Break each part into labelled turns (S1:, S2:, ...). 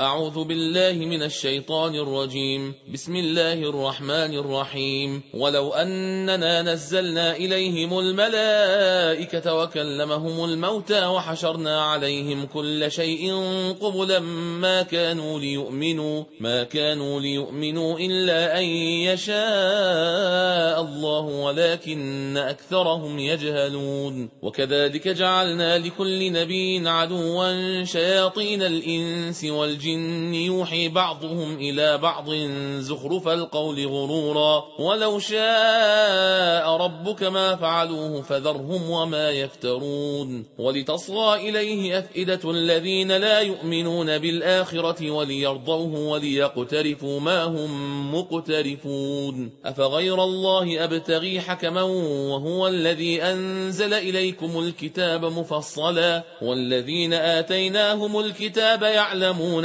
S1: أعوذ بالله من الشيطان الرجيم. بسم الله الرحمن الرحيم. ولو أننا نزلنا إليهم الملائكة وكلمهم الموتى وحشرنا عليهم كل شيء قبلا ما كانوا ليؤمنوا ما كانوا ليؤمنوا إلا أن يشاء الله ولكن أكثرهم يجهلون. وكذلك جعلنا لكل نبي عدوا شياطين الإنس والجن الجن يوحي بعضهم إلى بعض زخرف القول غرورا. ولو شاء ربك ما فعلوه فذرهم وما يفترون. ولتصغى إليه أفئدة الذين لا يؤمنون بالآخرة وليرضوه وليقترفوا ما هم مقترفون. أفغير الله أبتغي حكما وهو الذي أنزل إليكم الكتاب مفصلا. والذين آتيناهم الكتاب يعلمون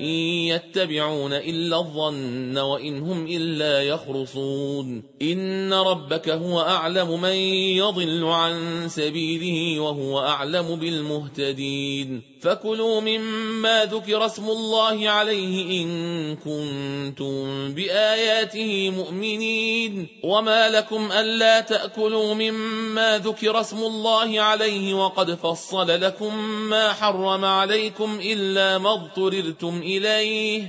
S1: إن يتبعون إلا الظن وإن هم إلا يخرصون. إن ربك هو أعلم من يضل عن سبيله وهو أعلم بالمهتدين. فكلوا مما ذكر اسم الله عليه إن كنتم بآياته مؤمنين. وما لكم ألا تأكلوا مما ذكر اسم الله عليه وقد فصل لكم ما حرم عليكم إلا ما اضطررتم إليه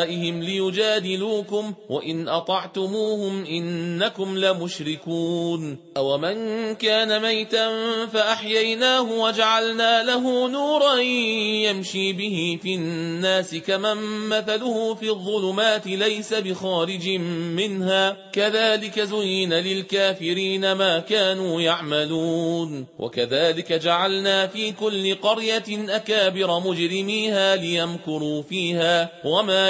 S1: أولئهم ليجادلوكم وإن أطعتموهم إنكم لمشركون أو من كان ميتا فأحييناه وجعلنا له نورا يمشي به في الناس كمن مثله في الظلمات ليس بخارج منها كذلك زين للكافرين ما كانوا يعملون وكذلك جعلنا في كل قرية أكابر مجرميها ليمكروا فيها وما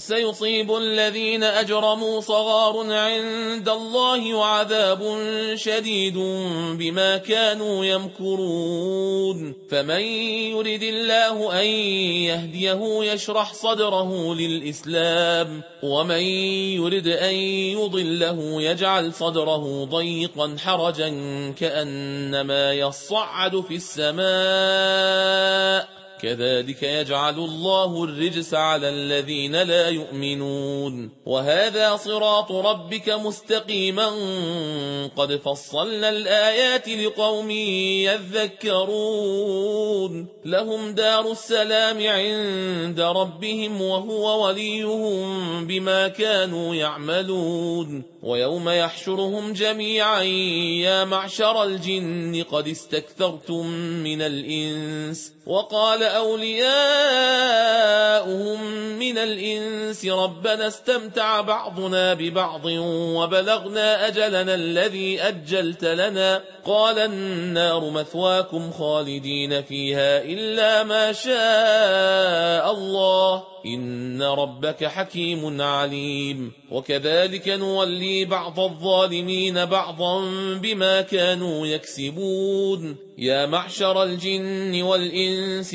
S1: سيصيب الذين أجرموا صغار عند الله وعذاب شديد بما كانوا يمكرون. فمن يرد الله أن يهديه يشرح صدره للإسلام ومن يرد أن يضله يجعل صدره ضيقا حرجا كأنما يصعد في السماء. كذلك يجعل الله الرجس على الذين لا يؤمنون. وهذا صراط ربك مستقيما. قد فصلنا الآيات لقوم يذكرون. لهم دار السلام عند ربهم وهو وليهم بما كانوا يعملون. ويوم يحشرهم جميعا يا معشر الجن قد استكثرتم من الإنس. وقال أولياؤهم من الإنس ربنا استمتع بعضنا ببعض وبلغنا أجلنا الذي أجلت لنا قال النار مثواكم خالدين فيها إلا ما شاء الله إن ربك حكيم عليم وكذلك نولي بعض الظالمين بعضا بما كانوا يكسبون يا معشر الجن والإنس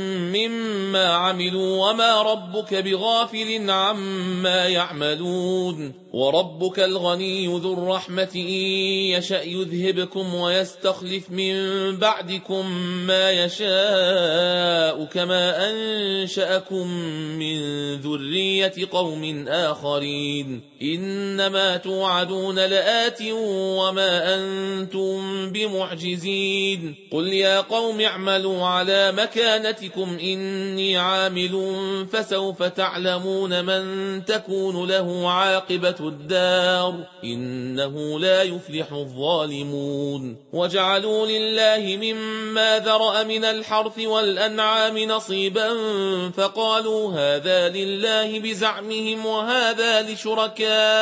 S1: مما عملوا وما ربك بغافل عما يعملون وربك الغني ذو الرحمة إن يشأ يذهبكم ويستخلف من بعدكم ما يشاء كما أنشأكم من ذرية قوم آخرين إنما توعدون لآت وما أنتم بمعجزين قل يا قوم اعملوا على مكانتكم إني عامل فسوف تعلمون من تكون له عاقبة الدار إنه لا يفلح الظالمون. وجعلوا لله مما ذرأ من الحرث والأنعام نصيبا فقالوا هذا لله بزعمهم وهذا لشركائنا.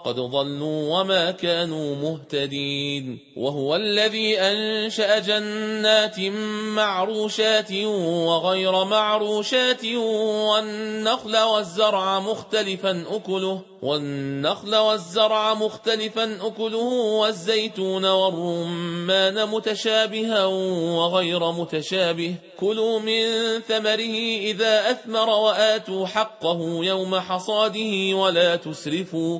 S1: قد ضلوا وما كانوا مهتدين وهو الذي أنشأ جنات معروشات وغير معروشات والنخل والزرع مختلفا أكله والنخل والزرع مختلفا أكله والزيتون والرمان متشابها وغير متشابه. كلوا من ثمره إذا أثمر وآتوا حقه يوم حصاده ولا تسرفوا.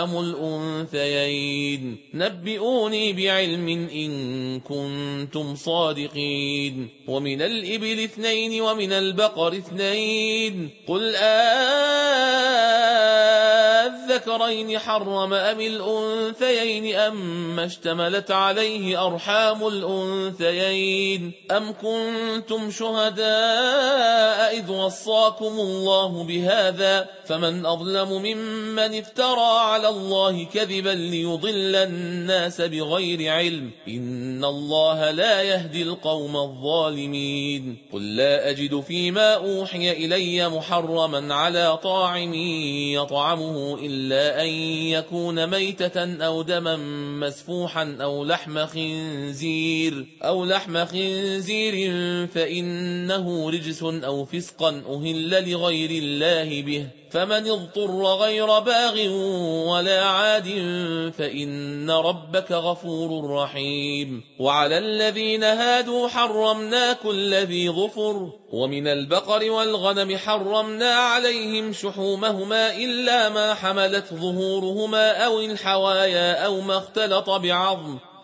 S1: أرحام الأنثيين. نبئوني بعلم إن كنتم صادقين. ومن الإبل اثنين ومن البقر اثنين. قل الذكرين حرم أم الأنثيين أم اشتملت عليه أرحام الأنثيين. أم كنتم شهداء إذ وصاكم الله بهذا. فمن أظلم ممن افترى على الله كذبا ليضل الناس بغير علم. إن الله لا يهدي القوم الظالمين. قل لا أجد فيما أوحي إلي محرما على طاعم يطعمه إلا أن يكون ميتة أو دما مسفوحا أو لحم خنزير أو لحم خنزير فإنه رجس أو فسقا أهل لغير الله به. فمن اضطر غير باغ ولا عاد فإن ربك غفور رحيم وعلى الذين هادوا حرمنا كل ذي ظفر ومن البقر والغنم حرمنا عليهم شحومهما إلا ما حملت ظهورهما أو الحوايا أو ما اختلط بعظم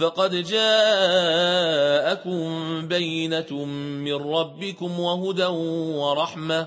S1: فقد جاءكم بينة من ربكم وهدى ورحمة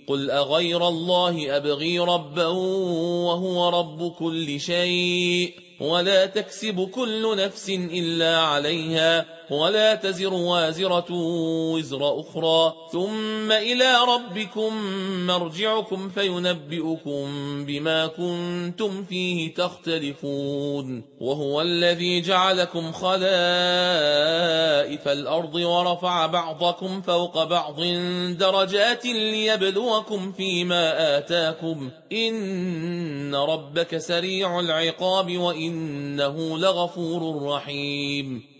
S1: قل أغير الله أبغي ربا وهو رب كل شيء ولا تكسب كل نفس إلا عليها ولا تزر وازرة وزر أخرى. ثم إلى ربكم مرجعكم فينبئكم بما كنتم فيه تختلفون. وهو الذي جعلكم خلائف الأرض ورفع بعضكم فوق بعض درجات ليبلوكم فيما آتاكم. إن ربك سريع العقاب وإنه لغفور رحيم.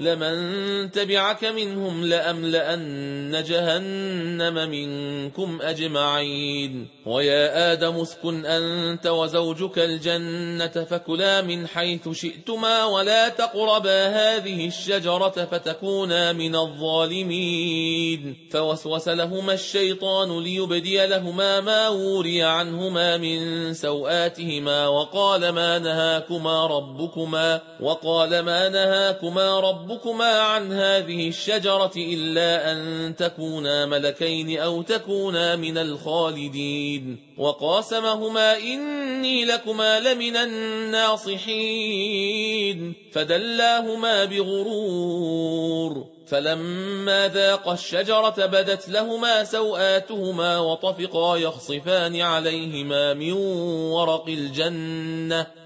S1: لمن تبعك منهم لأملأن جهنم منكم أجمعين. ويا آدم اسكن أنت وزوجك الجنة فكلا من حيث شئتما ولا تقربا هذه الشجرة فتكونا من الظالمين. فوسوس لهما الشيطان ليبدي لهما ما وري عنهما من سوآتهما وقال ما نهاكما ربكما وقال ما نهاكما ربكما عن هذه الشجرة إلا أن تكونا ملكين أو تكونا من الخالدين. وقاسمهما إني لكما لمن الناصحين. فدلاهما بغرور. فلما ذاق الشجرة بدت لهما سوآتهما وطفقا يخصفان عليهما من ورق الجنة.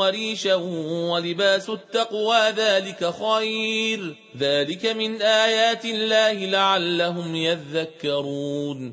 S1: وريشا ولباس التقوى ذلك خير ذلك من آيات الله لعلهم يذكرون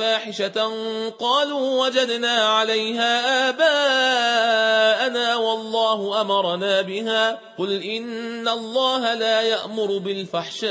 S1: فاحشة قالوا وجدنا عليها آباءنا والله أمرنا بها قل إن الله لا يأمر بالفحشاء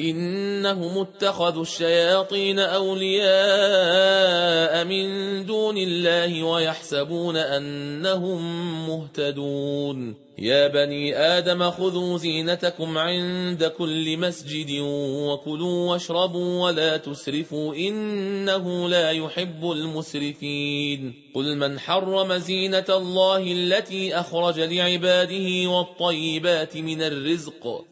S1: إنهم اتخذوا الشياطين أولياء من دون الله ويحسبون أنهم مهتدون. يا بني آدم خذوا زينتكم عند كل مسجد وكلوا واشربوا ولا تسرفوا إنه لا يحب المسرفين. قل من حرم زينة الله التي أخرج لعباده والطيبات من الرزق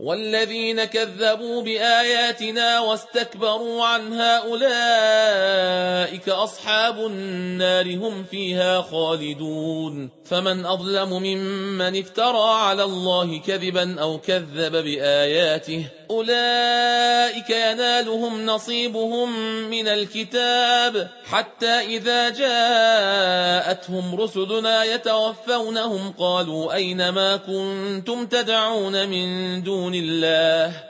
S1: والذين كذبوا بآياتنا واستكبروا عنها أولئك أصحاب النار هم فيها خالدون. فمن أظلم ممن افترى على الله كذبا أو كذب بآياته أولئك ينالهم نصيبهم من الكتاب. حتى إذا جاءتهم رسلنا يتوفونهم قالوا أين ما كنتم تدعون من دون الله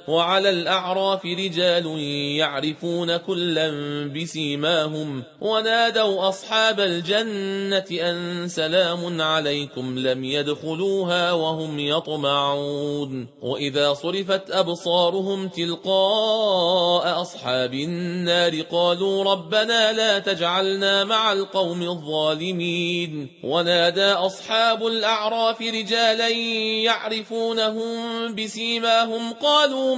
S1: وعلى الأعراف رجال يعرفون كلا بسيماهم ونادوا أصحاب الجنة أن سلام عليكم لم يدخلوها وهم يطمعون وإذا صرفت أبصارهم تلقاء أصحاب النار قالوا ربنا لا تجعلنا مع القوم الظالمين ونادى أصحاب الأعراف رجالا يعرفونهم بسيماهم قالوا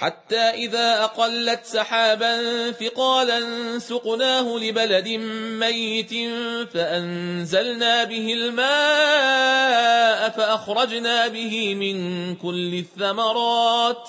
S1: حتى إذا أقلت سحابا ثقالا سقناه لبلد ميت فأنزلنا به الماء فأخرجنا به من كل الثمرات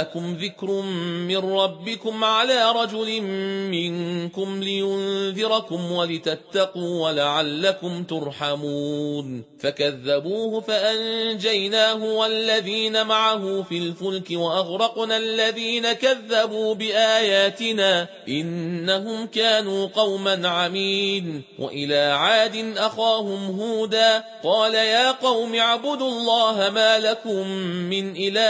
S1: جاءكم ذكر من ربكم على رجل منكم لينذركم ولتتقوا ولعلكم ترحمون فكذبوه فأنجيناه والذين معه في الفلك وأغرقنا الذين كذبوا بآياتنا إنهم كانوا قوما عمين وإلى عاد أخاهم هودا قال يا قوم اعبدوا الله ما لكم من إله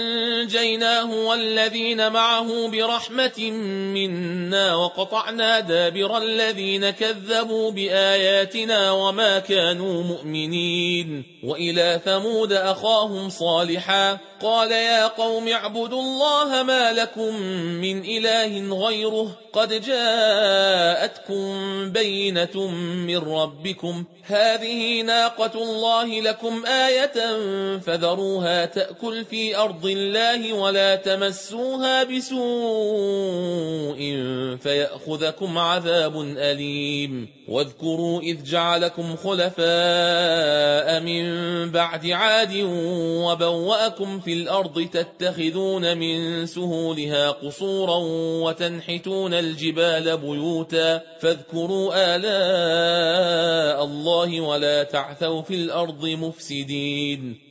S1: فأنجيناه والذين معه برحمة منا وقطعنا دابر الذين كذبوا بآياتنا وما كانوا مؤمنين. وإلى ثمود أخاهم صالحا قال يا قوم اعبدوا الله ما لكم من إله غيره قد جاءتكم بينة من ربكم. هذه ناقة الله لكم آية فذروها تأكل في أرض الله ولا تمسوها بسوء فيأخذكم عذاب أليم. واذكروا إذ جعلكم خلفاء من بعد عاد وبوأكم في الأرض تتخذون من سهولها قصورا وتنحتون الجبال بيوتا فاذكروا آلاء الله ولا تعثوا في الأرض مفسدين.